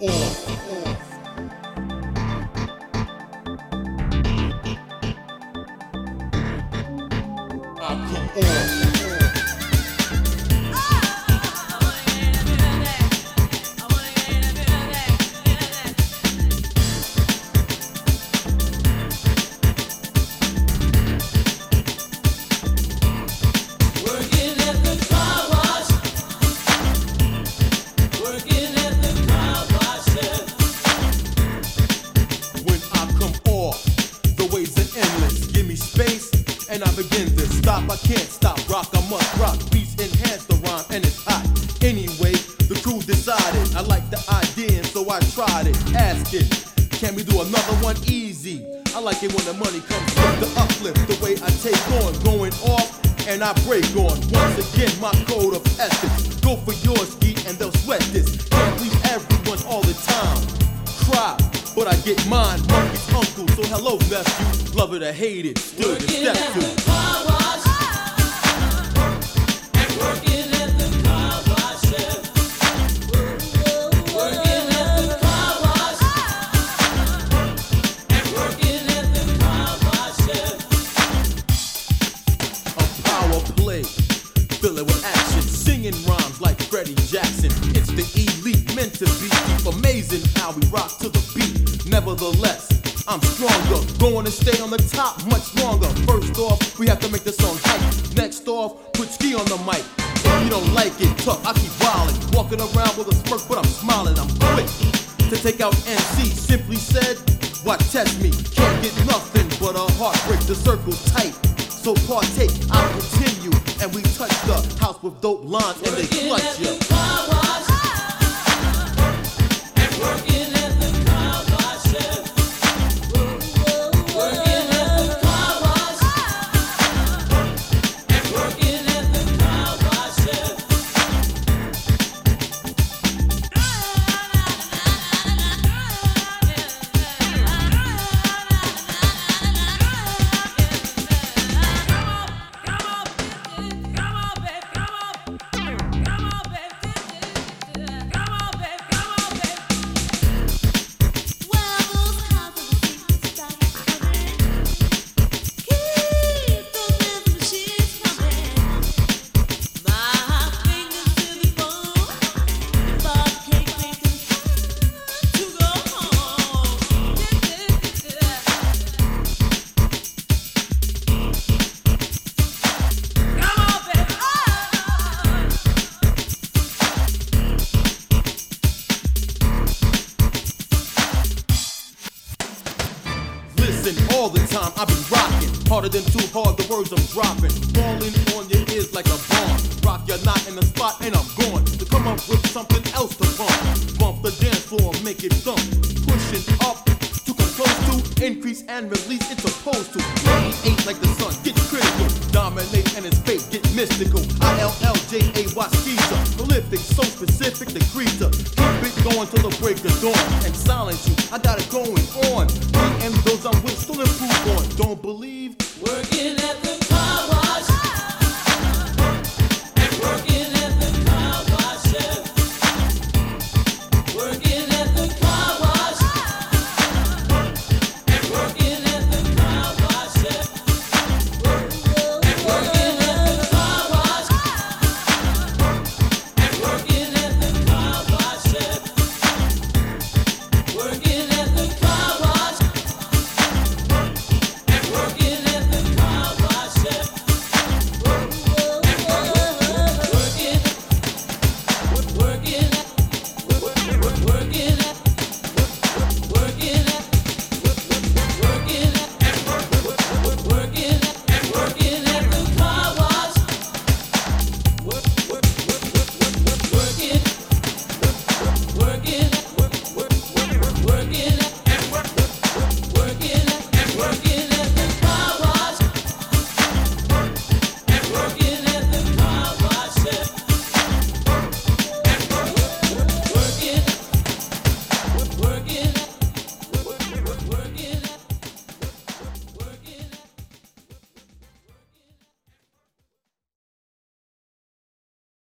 Yeah. can't stop. Rock, I must rock. Beats enhance the rhyme, and it's hot. Anyway, the crew decided. I like the idea, and so I tried it. Asking, can we do another one easy? I like it when the money comes from the uplift. The way I take on, going off, and I break on. Once again, my code of ethics. Go for yours, ski, and they'll sweat this. Can't leave everyone all the time. Cry, but I get mine. Monkey's uncle, so hello, nephew. Love it or hate it, still accept it. the elite, meant to be. Amazing how we rock to the beat. Nevertheless, I'm stronger, going to stay on the top much longer. First off, we have to make the song hype. Next off, put ski on the mic. If you don't like it, tough, I keep wildin'. Walking around with a smirk, but I'm smiling. I'm quick to take out MC. Simply said, why test me? Can't get nothing but a heartbreak. The circle tight, so partake. I continue, and we touch the house with dope lines, and they clutch you. Listen, all the time I've been rocking. Harder than too hard, the words I'm dropping. Falling on your ears like a bomb. Rock your knot in the spot and I'm gone. To come up with something else to bump. Bump the dance floor, make it thump. Pushing up to come close to. Increase and release, it's supposed to. 98 like the sun, get critical. Dominate and it's fake. get mystical. and silence you. I got it going on. Me and those I'm with still improve on. Don't believe? Work